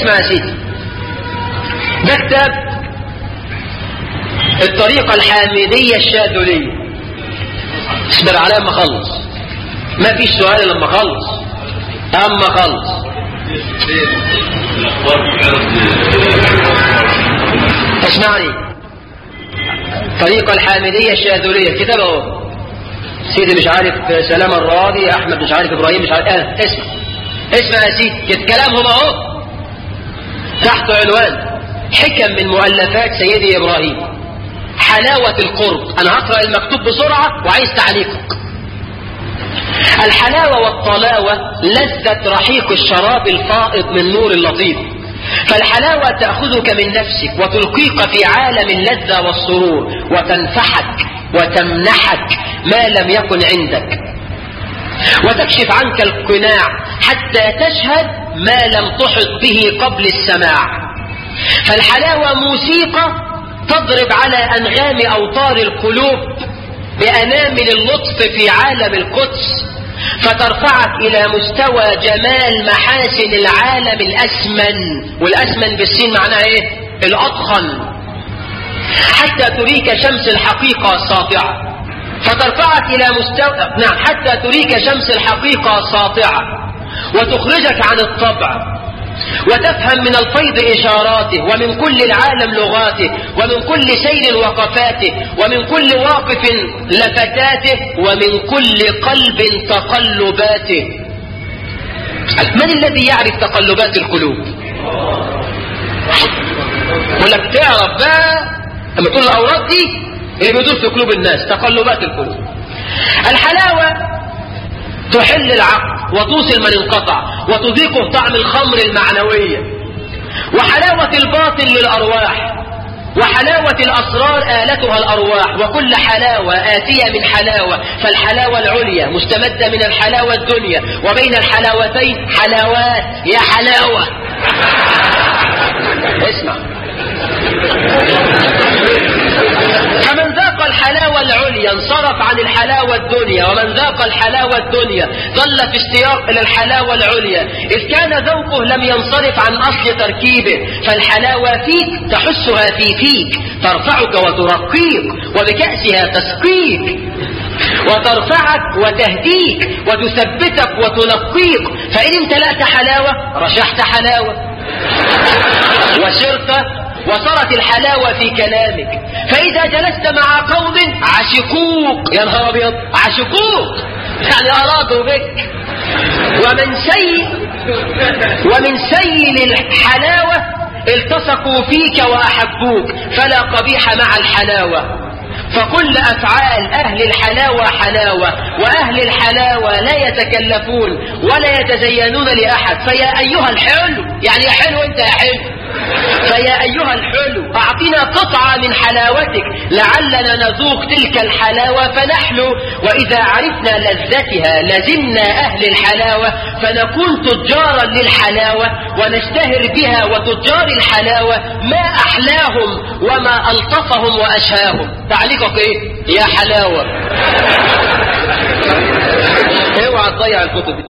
اسمع يا سيدي. ده كتاب الطريقة الحامدية الشاذلية. اصبر على اما اخلص ما فيش سؤال لما اخلص أما اخلص اسمعني. طريقة الحامدية الشاذلية. الكتاب أهو. سيدي مش عارف سلام الراضي أحمد مش عارف إبراهيم مش عارف. آه اسمع. اسمع يا سيدي. كلامهم أهو. تحت عنوان حكم من مؤلفات سيدي إبراهيم. حلاوة القرب. أنا هقرأ المكتوب بسرعة وعايز تعليقك. الحلاوة والطلاوة لذة رحيق الشراب الفائض من نور اللطيف. فالحلاوة تأخذك من نفسك وتلقيك في عالم اللذة والسرور وتنفحك وتمنحك ما لم يكن عندك. وتكشف عنك القناع حتى تشهد ما لم تحط به قبل السماع. فالحلاوة موسيقى تضرب على أنغام أوتار القلوب بأنامل اللطف في عالم القدس فترفعك إلى مستوى جمال محاسن العالم الأسمن. والأسمن بالسين معناها إيه؟ الأضخم حتى تريك شمس الحقيقة ساطعة. فترفعك إلى مستوى نعم حتى تريك شمس الحقيقة ساطعة. وتخرجك عن الطبع وتفهم من الفيض إشاراته ومن كل العالم لغاته ومن كل سير وقفاته ومن كل واقف لفتاته ومن كل قلب تقلباته. من الذي يعرف تقلبات القلوب؟ ولا بتعرف بقى لما تقول الأوراد دي اللي بيدور في قلوب الناس تقلبات القلوب. الحلاوة تحل العقل. وتوصل من انقطع وتذيقه طعم الخمر المعنوية وحلاوة الباطل للأرواح. وحلاوة الأسرار آلتها الأرواح. وكل حلاوة آتية من حلاوة. فالحلاوة العليا مستمدة من الحلاوة الدنيا. وبين الحلاوتين حلاوات. يا حلاوة. اسمع. الحلاوة الدنيا ومن ذاق الحلاوة الدنيا ظل في اشتياق إلى الحلاوة العليا. إذ كان ذوقه لم ينصرف عن أصل تركيبه فالحلاوة فيك تحسها في فيك ترفعك وترقيك وبكأسها تسقيك وترفعك وتهديك وتثبتك وتنقيك. فإن امتلأت حلاوة رشحت حلاوة. وصارت الحلاوة في كلامك. فإذا جلست مع قوم عشقوك يا نهار أبيض. عشقوك يعني أرادوا بك. ومن سيل ومن سيل الحلاوة التصقوا فيك وأحبوك. فلا قبيح مع الحلاوة. فكل أفعال أهل الحلاوة حلاوة وأهل الحلاوة لا يتكلفون ولا يتزينون لأحد. فيا أيها الحلو يعني يا حلو أنت يا حلو. فيا أيها الحلو أعطنا قطعة من حلاوتك لعلنا نذوق تلك الحلاوة فنحلو وإذا عرفنا لذتها لزمنا أهل الحلاوة فنكون تجارا للحلاوة ونشتهر بها وتجار الحلاوة ما أحلاهم وما ألطفهم وأشهاهم. تعليقك إيه؟ يا حلاوة. اوعى تضيع الكتب.